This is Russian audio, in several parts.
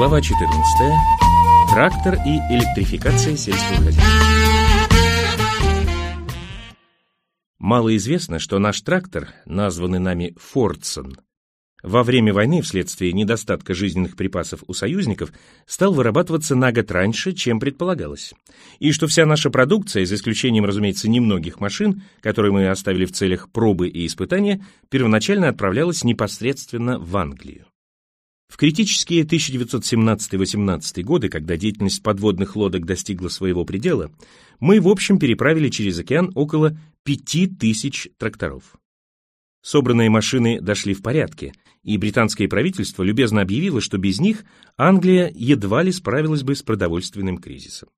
Глава 14. Трактор и электрификация сельского хозяйства. Мало известно, что наш трактор, названный нами «Фордсон», во время войны вследствие недостатка жизненных припасов у союзников стал вырабатываться на год раньше, чем предполагалось. И что вся наша продукция, за исключением, разумеется, немногих машин, которые мы оставили в целях пробы и испытания, первоначально отправлялась непосредственно в Англию. В критические 1917-18 годы, когда деятельность подводных лодок достигла своего предела, мы в общем переправили через океан около 5000 тракторов. Собранные машины дошли в порядке, и британское правительство любезно объявило, что без них Англия едва ли справилась бы с продовольственным кризисом.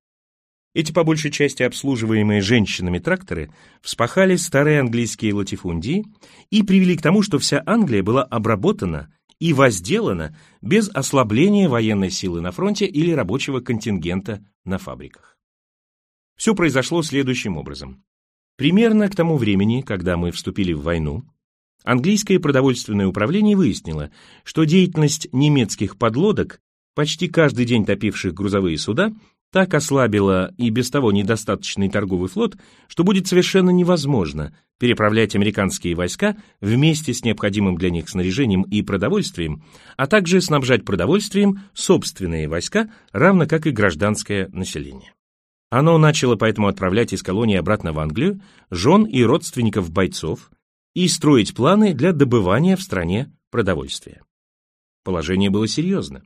Эти по большей части обслуживаемые женщинами тракторы вспахали старые английские латифундии и привели к тому, что вся Англия была обработана и возделана без ослабления военной силы на фронте или рабочего контингента на фабриках. Все произошло следующим образом. Примерно к тому времени, когда мы вступили в войну, Английское продовольственное управление выяснило, что деятельность немецких подлодок, почти каждый день топивших грузовые суда, так ослабила и без того недостаточный торговый флот, что будет совершенно невозможно переправлять американские войска вместе с необходимым для них снаряжением и продовольствием, а также снабжать продовольствием собственные войска, равно как и гражданское население. Оно начало поэтому отправлять из колонии обратно в Англию жен и родственников бойцов, и строить планы для добывания в стране продовольствия. Положение было серьезно.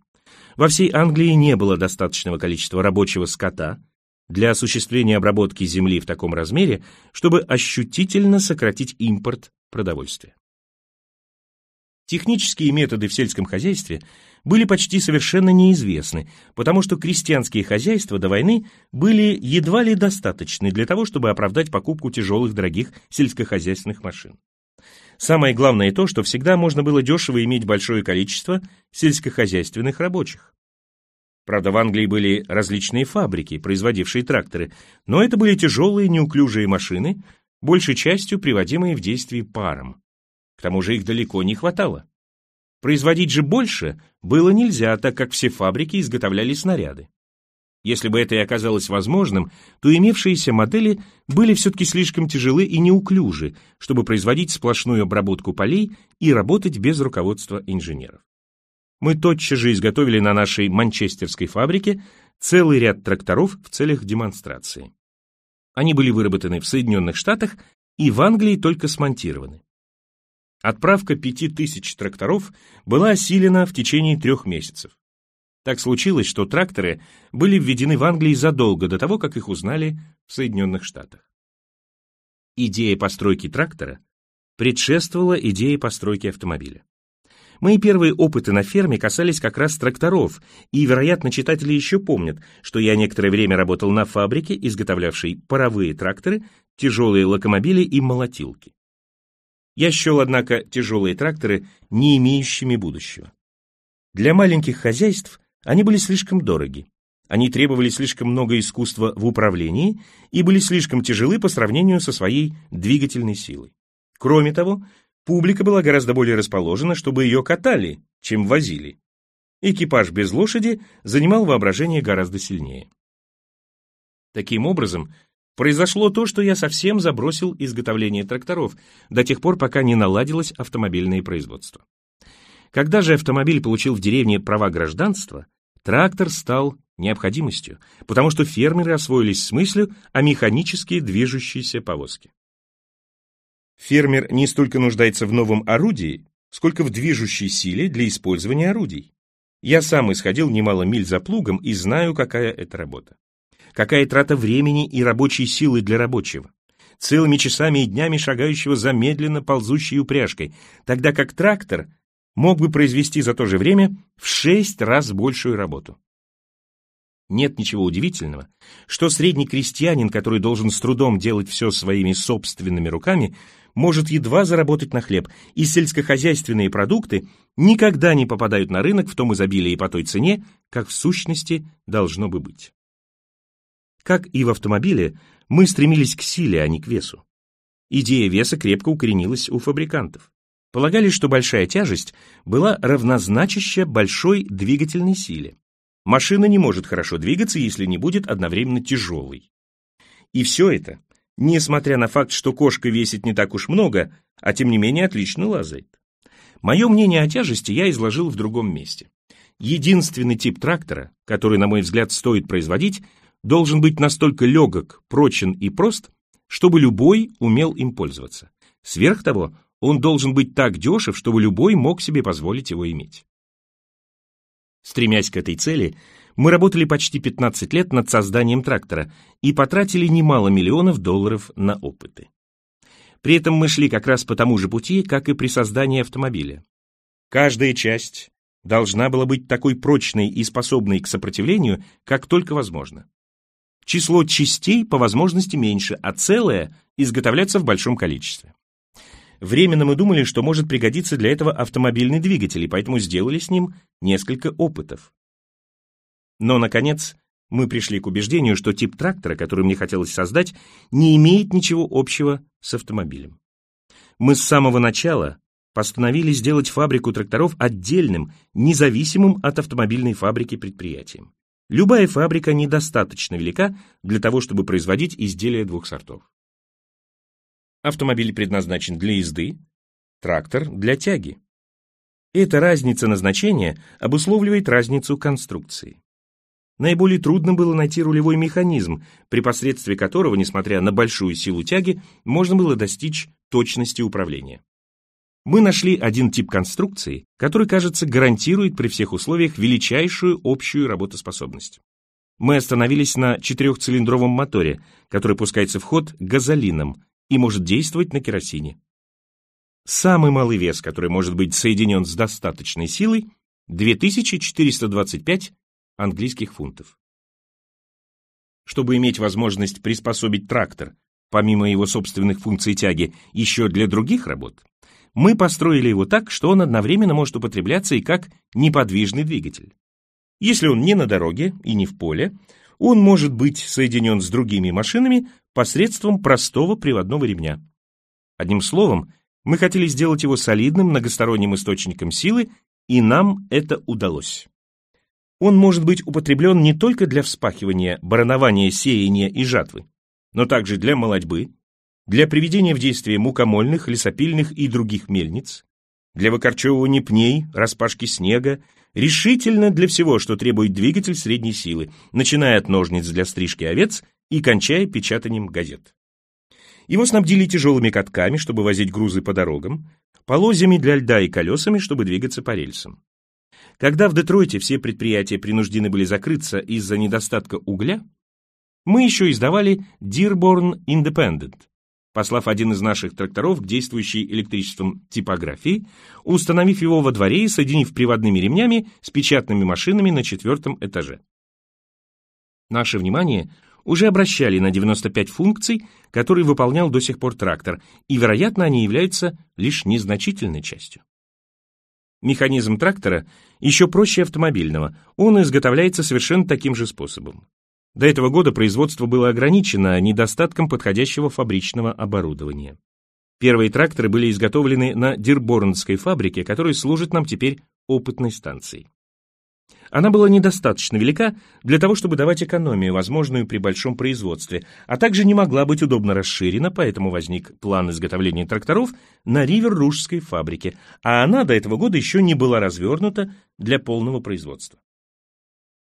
Во всей Англии не было достаточного количества рабочего скота для осуществления обработки земли в таком размере, чтобы ощутительно сократить импорт продовольствия. Технические методы в сельском хозяйстве были почти совершенно неизвестны, потому что крестьянские хозяйства до войны были едва ли достаточны для того, чтобы оправдать покупку тяжелых дорогих сельскохозяйственных машин. Самое главное то, что всегда можно было дешево иметь большое количество сельскохозяйственных рабочих. Правда, в Англии были различные фабрики, производившие тракторы, но это были тяжелые неуклюжие машины, большей частью приводимые в действие паром. К тому же их далеко не хватало. Производить же больше было нельзя, так как все фабрики изготовляли снаряды. Если бы это и оказалось возможным, то имевшиеся модели были все-таки слишком тяжелы и неуклюжи, чтобы производить сплошную обработку полей и работать без руководства инженеров. Мы тотчас же изготовили на нашей манчестерской фабрике целый ряд тракторов в целях демонстрации. Они были выработаны в Соединенных Штатах и в Англии только смонтированы. Отправка пяти тысяч тракторов была осилена в течение трех месяцев. Так случилось, что тракторы были введены в Англии задолго до того, как их узнали в Соединенных Штатах. Идея постройки трактора предшествовала идее постройки автомобиля. Мои первые опыты на ферме касались как раз тракторов, и, вероятно, читатели еще помнят, что я некоторое время работал на фабрике, изготовлявшей паровые тракторы, тяжелые локомобили и молотилки. Я счел, однако, тяжелые тракторы не имеющими будущего. Для маленьких хозяйств они были слишком дороги. Они требовали слишком много искусства в управлении и были слишком тяжелы по сравнению со своей двигательной силой. Кроме того, публика была гораздо более расположена, чтобы ее катали, чем возили. Экипаж без лошади занимал воображение гораздо сильнее. Таким образом, произошло то, что я совсем забросил изготовление тракторов до тех пор, пока не наладилось автомобильное производство. Когда же автомобиль получил в деревне права гражданства, Трактор стал необходимостью, потому что фермеры освоились с мыслью о механически движущейся повозке. Фермер не столько нуждается в новом орудии, сколько в движущей силе для использования орудий. Я сам исходил немало миль за плугом и знаю, какая это работа. Какая трата времени и рабочей силы для рабочего. Целыми часами и днями шагающего замедленно ползущей упряжкой, тогда как трактор мог бы произвести за то же время в шесть раз большую работу. Нет ничего удивительного, что средний крестьянин, который должен с трудом делать все своими собственными руками, может едва заработать на хлеб, и сельскохозяйственные продукты никогда не попадают на рынок в том изобилии и по той цене, как в сущности должно бы быть. Как и в автомобиле, мы стремились к силе, а не к весу. Идея веса крепко укоренилась у фабрикантов. Полагали, что большая тяжесть была равнозначаща большой двигательной силе, Машина не может хорошо двигаться, если не будет одновременно тяжелой. И все это, несмотря на факт, что кошка весит не так уж много, а тем не менее отлично лазает. Мое мнение о тяжести я изложил в другом месте. Единственный тип трактора, который, на мой взгляд, стоит производить, должен быть настолько легок, прочен и прост, чтобы любой умел им пользоваться. Сверх того, он должен быть так дешев, чтобы любой мог себе позволить его иметь. Стремясь к этой цели, мы работали почти 15 лет над созданием трактора и потратили немало миллионов долларов на опыты. При этом мы шли как раз по тому же пути, как и при создании автомобиля. Каждая часть должна была быть такой прочной и способной к сопротивлению, как только возможно. Число частей по возможности меньше, а целое изготовляться в большом количестве. Временно мы думали, что может пригодиться для этого автомобильный двигатель, и поэтому сделали с ним несколько опытов. Но, наконец, мы пришли к убеждению, что тип трактора, который мне хотелось создать, не имеет ничего общего с автомобилем. Мы с самого начала постановили сделать фабрику тракторов отдельным, независимым от автомобильной фабрики предприятием. Любая фабрика недостаточно велика для того, чтобы производить изделия двух сортов. Автомобиль предназначен для езды, трактор для тяги. Эта разница назначения обусловливает разницу конструкции. Наиболее трудно было найти рулевой механизм, при посредстве которого, несмотря на большую силу тяги, можно было достичь точности управления. Мы нашли один тип конструкции, который, кажется, гарантирует при всех условиях величайшую общую работоспособность. Мы остановились на четырехцилиндровом моторе, который пускается в ход газолином и может действовать на керосине. Самый малый вес, который может быть соединен с достаточной силой, 2425 английских фунтов. Чтобы иметь возможность приспособить трактор, помимо его собственных функций тяги, еще для других работ, мы построили его так, что он одновременно может употребляться и как неподвижный двигатель. Если он не на дороге и не в поле, он может быть соединен с другими машинами посредством простого приводного ремня. Одним словом, мы хотели сделать его солидным многосторонним источником силы, и нам это удалось. Он может быть употреблен не только для вспахивания, баранования, сеяния и жатвы, но также для молодьбы, для приведения в действие мукомольных, лесопильных и других мельниц, для выкорчевывания пней, распашки снега, решительно для всего, что требует двигатель средней силы, начиная от ножниц для стрижки овец и кончая печатанием газет. Его снабдили тяжелыми катками, чтобы возить грузы по дорогам, полозьями для льда и колесами, чтобы двигаться по рельсам. Когда в Детройте все предприятия принуждены были закрыться из-за недостатка угля, мы еще издавали Dearborn Independent, послав один из наших тракторов к действующей электричеством типографии, установив его во дворе и соединив приводными ремнями с печатными машинами на четвертом этаже. Наше внимание уже обращали на 95 функций, которые выполнял до сих пор трактор, и, вероятно, они являются лишь незначительной частью. Механизм трактора еще проще автомобильного, он изготовляется совершенно таким же способом. До этого года производство было ограничено недостатком подходящего фабричного оборудования. Первые тракторы были изготовлены на Дирборнской фабрике, которая служит нам теперь опытной станцией. Она была недостаточно велика для того, чтобы давать экономию, возможную при большом производстве, а также не могла быть удобно расширена, поэтому возник план изготовления тракторов на Ривер-Ружской фабрике, а она до этого года еще не была развернута для полного производства.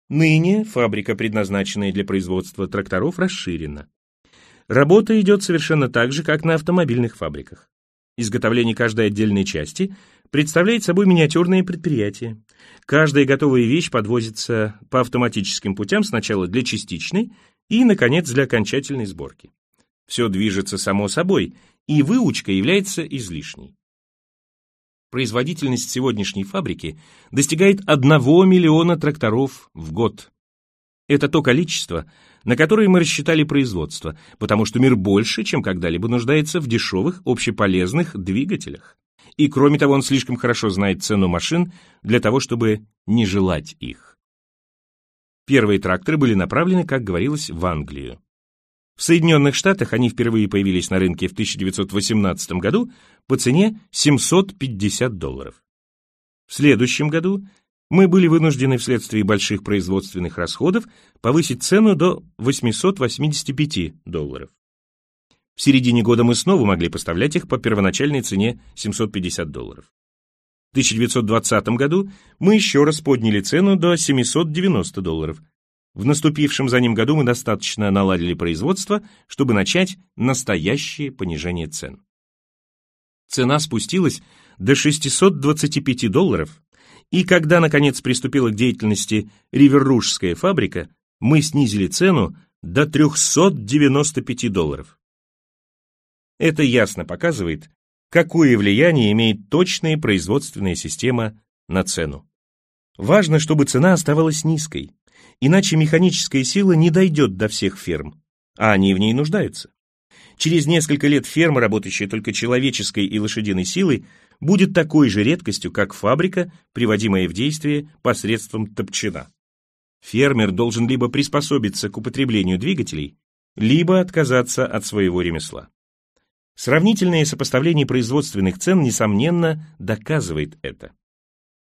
Ныне фабрика, предназначенная для производства тракторов, расширена. Работа идет совершенно так же, как на автомобильных фабриках. Изготовление каждой отдельной части представляет собой миниатюрное предприятие. Каждая готовая вещь подвозится по автоматическим путям сначала для частичной и, наконец, для окончательной сборки. Все движется само собой, и выучка является излишней. Производительность сегодняшней фабрики достигает 1 миллиона тракторов в год. Это то количество, на которое мы рассчитали производство, потому что мир больше, чем когда-либо нуждается в дешевых, общеполезных двигателях и кроме того он слишком хорошо знает цену машин для того, чтобы не желать их. Первые тракторы были направлены, как говорилось, в Англию. В Соединенных Штатах они впервые появились на рынке в 1918 году по цене 750 долларов. В следующем году мы были вынуждены вследствие больших производственных расходов повысить цену до 885 долларов. В середине года мы снова могли поставлять их по первоначальной цене 750 долларов. В 1920 году мы еще раз подняли цену до 790 долларов. В наступившем за ним году мы достаточно наладили производство, чтобы начать настоящее понижение цен. Цена спустилась до 625 долларов, и когда, наконец, приступила к деятельности Риверружская фабрика, мы снизили цену до 395 долларов. Это ясно показывает, какое влияние имеет точная производственная система на цену. Важно, чтобы цена оставалась низкой, иначе механическая сила не дойдет до всех ферм, а они в ней нуждаются. Через несколько лет ферма, работающая только человеческой и лошадиной силой, будет такой же редкостью, как фабрика, приводимая в действие посредством топчина. Фермер должен либо приспособиться к употреблению двигателей, либо отказаться от своего ремесла. Сравнительное сопоставление производственных цен, несомненно, доказывает это.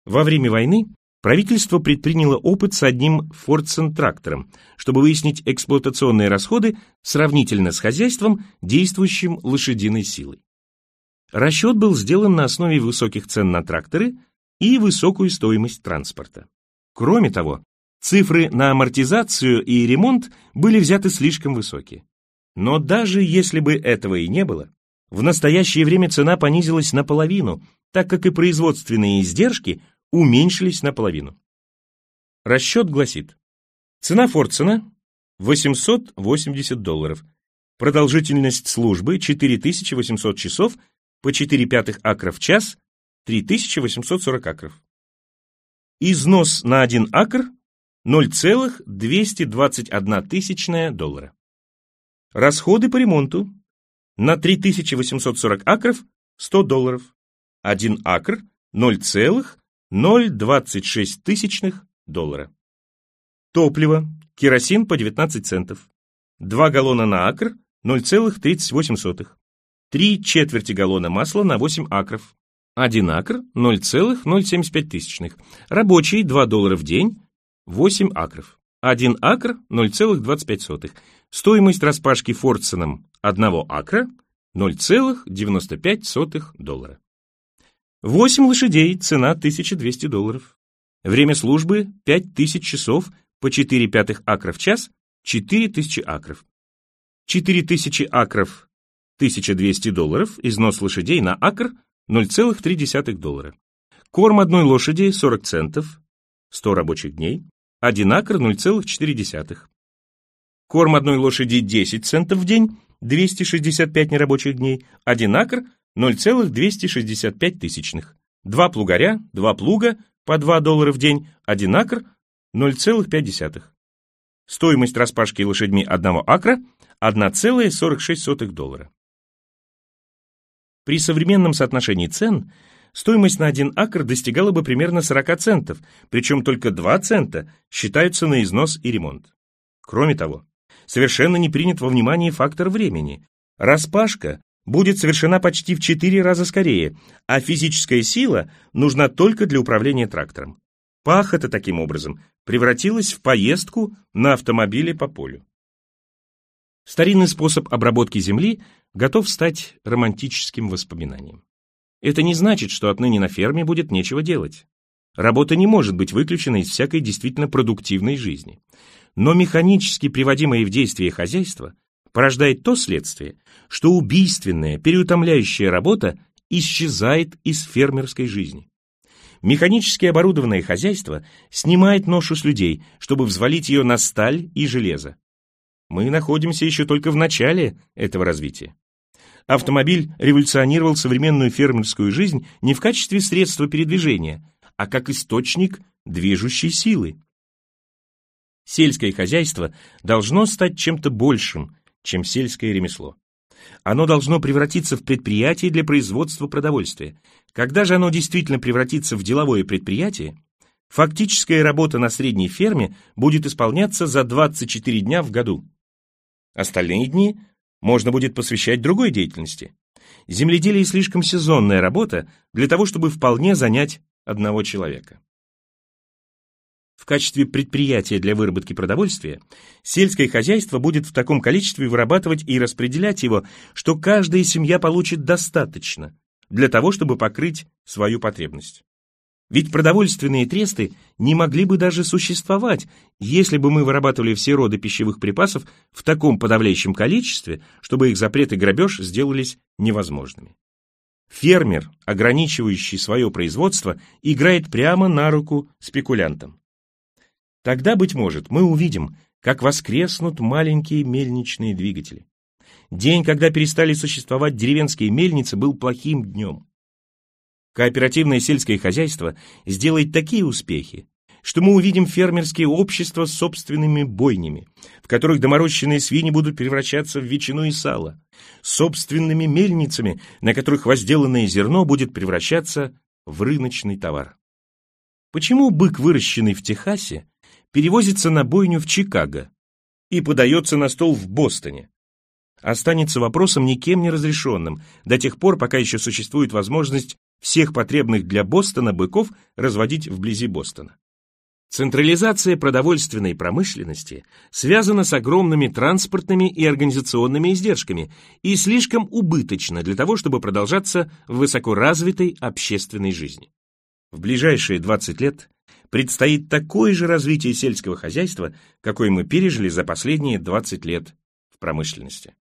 Во время войны правительство предприняло опыт с одним Фордсен-трактором, чтобы выяснить эксплуатационные расходы сравнительно с хозяйством, действующим лошадиной силой. Расчет был сделан на основе высоких цен на тракторы и высокую стоимость транспорта. Кроме того, цифры на амортизацию и ремонт были взяты слишком высокие. Но даже если бы этого и не было, в настоящее время цена понизилась наполовину, так как и производственные издержки уменьшились наполовину. Расчет гласит, цена Фордсона 880 долларов, продолжительность службы 4800 часов по 4 пятых акра в час 3840 акров. Износ на 1 акр 0,221 тысячная доллара. Расходы по ремонту на 3840 акров 100 долларов. 1 акр 0,026 тысячных доллара. Топливо, керосин по 19 центов. 2 галлона на акр 0,38. 3 четверти галлона масла на 8 акров. 1 акр 0,075 тысячных. Рабочий 2 доллара в день 8 акров. 1 акр 0,25. Стоимость распашки Фордсоном одного акра 0,95 доллара. 8 лошадей, цена 1200 долларов. Время службы 5000 часов по 4 пятых акра в час, 4000 акров. 4000 акров 1200 долларов, износ лошадей на акр 0,3 доллара. Корм одной лошади 40 центов, 100 рабочих дней, 1 акр 0,4. Корм одной лошади 10 центов в день, 265 нерабочих дней, 1 акр 0,265 тысячных. Два плугаря, два плуга, по 2 доллара в день, 1 акр 0,5. Стоимость распашки лошадьми одного акра 1,46 доллара. При современном соотношении цен стоимость на один акр достигала бы примерно 40 центов, причем только 2 цента считаются на износ и ремонт. Кроме того, совершенно не принят во внимание фактор времени. Распашка будет совершена почти в 4 раза скорее, а физическая сила нужна только для управления трактором. Пахота, таким образом, превратилась в поездку на автомобиле по полю. Старинный способ обработки земли готов стать романтическим воспоминанием. Это не значит, что отныне на ферме будет нечего делать. Работа не может быть выключена из всякой действительно продуктивной жизни но механически приводимое в действие хозяйство порождает то следствие, что убийственная, переутомляющая работа исчезает из фермерской жизни. Механически оборудованное хозяйство снимает ношу с людей, чтобы взвалить ее на сталь и железо. Мы находимся еще только в начале этого развития. Автомобиль революционировал современную фермерскую жизнь не в качестве средства передвижения, а как источник движущей силы. Сельское хозяйство должно стать чем-то большим, чем сельское ремесло. Оно должно превратиться в предприятие для производства продовольствия. Когда же оно действительно превратится в деловое предприятие, фактическая работа на средней ферме будет исполняться за 24 дня в году. Остальные дни можно будет посвящать другой деятельности. Земледелие слишком сезонная работа для того, чтобы вполне занять одного человека. В качестве предприятия для выработки продовольствия, сельское хозяйство будет в таком количестве вырабатывать и распределять его, что каждая семья получит достаточно для того, чтобы покрыть свою потребность. Ведь продовольственные тресты не могли бы даже существовать, если бы мы вырабатывали все роды пищевых припасов в таком подавляющем количестве, чтобы их запрет и грабеж сделались невозможными. Фермер, ограничивающий свое производство, играет прямо на руку спекулянтам. Тогда, быть может, мы увидим, как воскреснут маленькие мельничные двигатели. День, когда перестали существовать деревенские мельницы, был плохим днем. Кооперативное сельское хозяйство сделает такие успехи, что мы увидим фермерские общества с собственными бойнями, в которых доморощенные свиньи будут превращаться в ветчину и сало, собственными мельницами, на которых возделанное зерно будет превращаться в рыночный товар. Почему бык, выращенный в Техасе, перевозится на бойню в Чикаго и подается на стол в Бостоне? Останется вопросом никем не разрешенным до тех пор, пока еще существует возможность всех потребных для Бостона быков разводить вблизи Бостона. Централизация продовольственной промышленности связана с огромными транспортными и организационными издержками и слишком убыточна для того, чтобы продолжаться в высокоразвитой общественной жизни. В ближайшие 20 лет предстоит такое же развитие сельского хозяйства, какое мы пережили за последние 20 лет в промышленности.